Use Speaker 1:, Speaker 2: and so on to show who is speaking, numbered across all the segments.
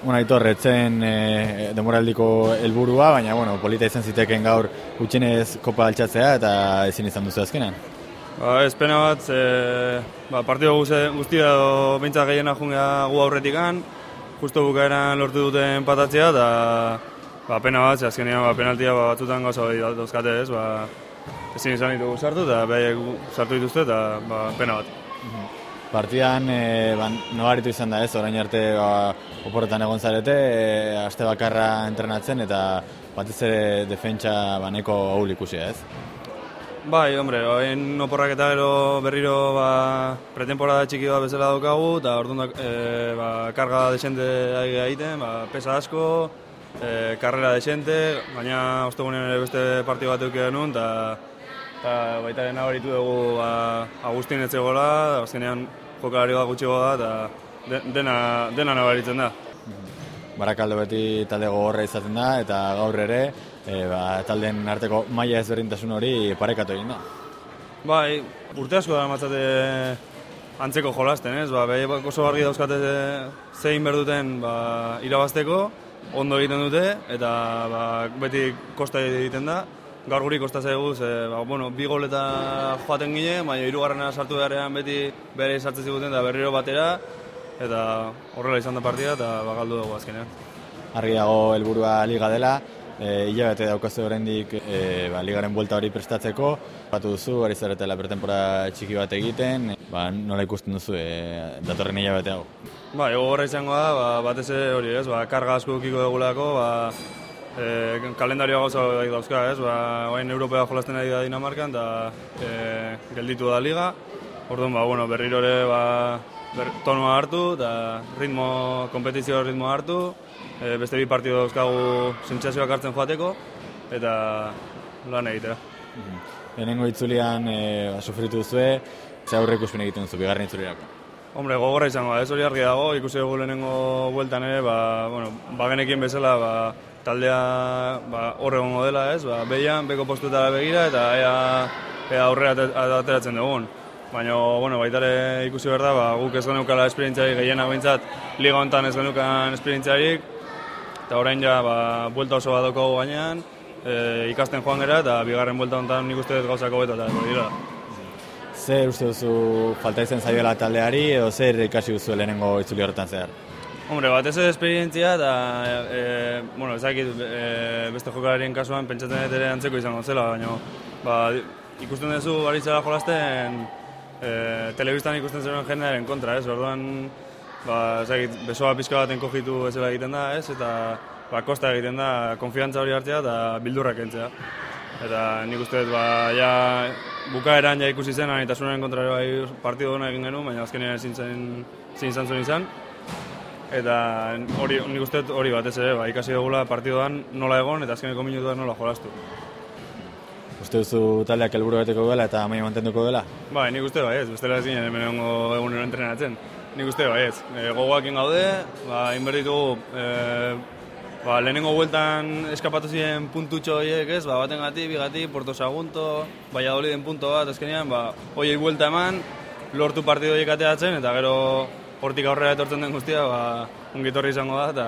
Speaker 1: Bueno, Aitor, etzen e, demoraldiko helburua, baina bueno, polita izan ziteken gaur gutxinez kopa altxatzea eta ezin izan duzu azkenan.
Speaker 2: Ba, ez pena bat, e, ba, partido guztia edo bintzak gehiena jungea gu aurretikan, justo bukaeran lortu duten patatzea, eta ba, pena bat, azkenean ba, penaltia ba, batzutan gauza bai dauzkate ez, ba, ezin izan ditugu sartu, eta behaiek sartu dituzte, eta ba, pena bat.
Speaker 1: Mhm. Partidan, e, ban, nabaritu izan da ez, orain arte ba, oporretan egon zarete, e, aste bakarra entrenatzen eta batez ere defentsa baneko ahul ikusia ez?
Speaker 2: Bai, hombre, orain oporrak eta gero berriro ba, pretemporada txiki bat bezala daukagu, eta orduan e, ba, karga desente egiten, ba, pesa asko, e, karrera desente, baina ostegunen ere beste partio bat eukia genuen, eta eta baita dena horitu dugu ba, Agustin etzegola, azkenean jokalari bat gutxi da, eta dena, dena nabaritzen da.
Speaker 1: Barakaldo beti talde gogorra izaten da, eta gaur ere, e, ba, talden arteko maila ezberdintasun hori parekatu egin da.
Speaker 2: Bai, urte asko da matzate antzeko jolasten, ez? Ba, behi oso argi dauzkate zein berduten ba, irabazteko, ondo egiten dute, eta ba, beti kosta egiten da gaur guri kosta zaigu, ze, ba, bueno, bi goleta joaten gine, baina hirugarrena sartu beharrean beti bere sartzen ziguten da berriro batera, eta horrela izan da partida, eta bagaldu dugu azkenean.
Speaker 1: Argi dago helburua liga dela, e, hilabete daukazu oraindik e, ba, ligaren buelta hori prestatzeko, batu duzu, ari zaretela pertempora txiki bat egiten, ba, nola ikusten duzu e, datorren hilabete hau?
Speaker 2: Ba, ego horra izango da, ba, batez hori ez, ba, karga asko dugulako, ba, e, kalendarioa gauza dauzka, ez? Ba, orain Europea jolasten ari da Dinamarkan eta e, gelditu da liga. Orduan, ba, bueno, berriro ere ba, ber, tonua hartu eta ritmo, kompetizio ritmo hartu. E, beste bi partidu dauzkagu sentsazioak hartzen joateko eta lan egitea.
Speaker 1: Mhm. Lehenengo itzulian e, ba, sufritu zue, ze aurre ikuspin egiten duzu, bigarren itzuliako?
Speaker 2: Hombre, gogorra izango da, ez hori argi dago, ikusi dugu lehenengo bueltan ere, ba, bueno, bagenekin bezala, ba, taldea ba, horre gongo dela, ez? Ba, behian, beko postutara begira eta ea, ea aurrera ateratzen dugun. Baina, bueno, baitare ikusi behar da, ba, guk ez genukala esperientziarik gehiena bintzat, liga honetan ez genukan esperientziarik, eta orain ja, ba, buelta oso bat dugu gainean, e, ikasten joan gara, eta bigarren buelta honetan nik uste dut gauzako beto eta dira.
Speaker 1: Zer uste duzu falta izan zaioela taldeari, edo zer ikasi duzu lehenengo itzuli horretan zehar?
Speaker 2: Hombre, bat ez esperientzia eta, e, bueno, ezakit, e, beste jokalarien kasuan pentsatzen ere antzeko izango zela, baina ba, ikusten duzu baritzara jolasten e, telebistan ikusten zuen jendearen kontra, ez, orduan, ba, ezakit, besoa pizka baten kogitu ezela egiten da, ez, eta ba, kosta egiten da, konfiantza hori hartzea eta bildurrak entzea. Eta nik uste dut, ba, ja, bukaeran ja ikusi zen, anitasunaren kontra bai partidu egin genuen, baina azkenean ezin zen, zin zuen izan eta hori nik uste hori batez ere ba, ikasi dugula partidoan nola egon eta azkeneko minutuan nola jolastu.
Speaker 1: Uste duzu taldeak helburu beteko dela eta amaia mantenduko dela?
Speaker 2: Ba, nik uste bai ez, bestela ez ginen hemen egongo egunero entrenatzen. Nik uste bai ez, e, gogoak ingaude, ba, inberditu e, ba, lehenengo bueltan eskapatu ziren puntutxo horiek ez, ba, baten gati, bigati, Porto Sagunto, Valladolid den punto bat, azkenean, ba, hoiei buelta eman, lortu partido horiek ateatzen, eta gero hortik aurrera etortzen den guztia, ba, ungitorri izango da, eta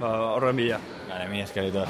Speaker 2: ba, horren bila.
Speaker 1: Gare, mi eskerito.